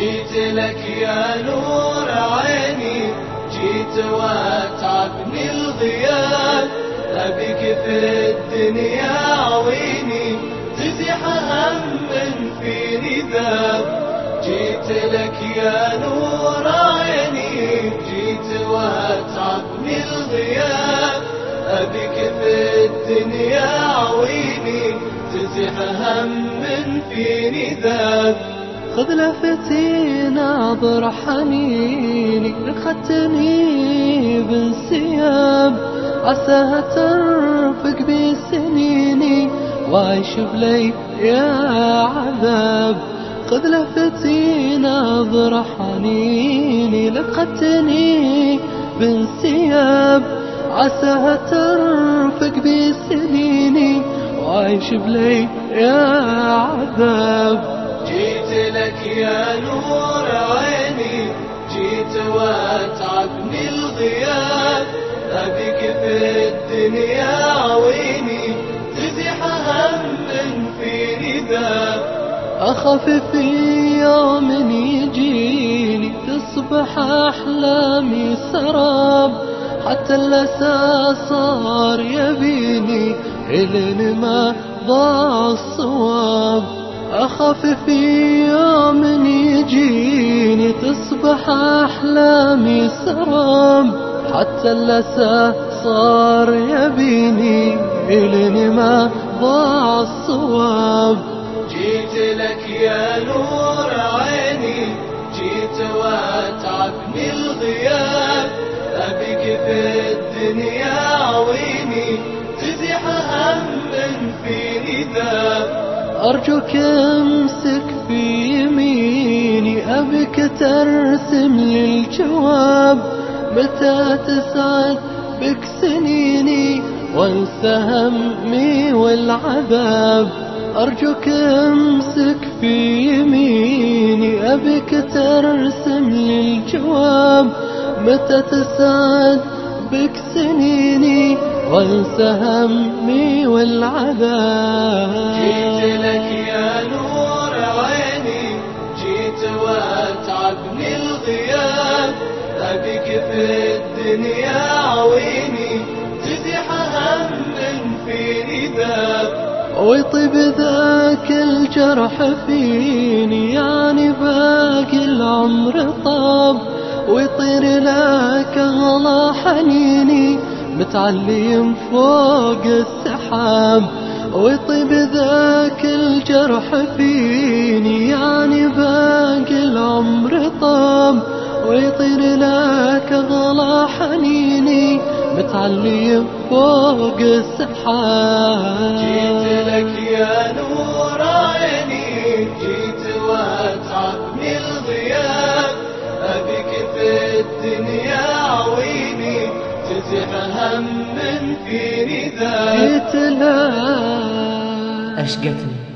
جيت لك يا نور عيني جيت واتعبني الغياب أبيك في الدنيا عويني تزيح هم في ذاب جيت لك يا نور عيني جيت واتعبني الغياب أبيك في الدنيا عويني تزيح هم في ذاب خذ لفتي ناظر حنيني أخذتني بالثياب عساها ترفق بسنيني وعيش بلي يا عذاب. خذ لفتي ناظر حنيني لقتني بالثياب عساها ترفق بسنيني وعيش بلي يا عذاب. جيت لك يا نور عيني جيت واتعبني الغياب. أبيك في الدنيا عويني تزيح هم في نداء أخاف في يوم يجيني تصبح أحلامي سراب. حتى الأسى صار يبيني إلين ما ضاع الصواب. أخاف في يوم يجيني تصبح أحلامي سراب حتى اللسى صار يبيني إلني ما ضاع الصواب جيت لك يا نور عيني جيت واتعبني الغياب أبيك في الدنيا عويني تزيح هم في نداب أرجوك امسك في يميني أبك ترسم لي الجواب. متى تسعد بك سنيني وانسى همي والعذاب؟ أرجوك امسك في يميني أبك ترسم لي الجواب. متى تسعد بك سنيني وانسى همي والعذاب. جيت لك يا نور عيني جيت واتعبني الغياب. أبيك في الدنيا عويني تزيح هم في نداب. ويطيب ذاك الجرح فيني يعني باقي العمر طاب. ويطير لك غلا حنيني متعلم فوق السحاب ويطيب ذاك الجرح فيني يعني باقي العمر طاب ويطير لك غلا حنيني متعلم فوق السحاب جيت لك يا نور عيني جيت واتعبني الغياب أبيك في الدنيا عويني. هم في لك أشقتني.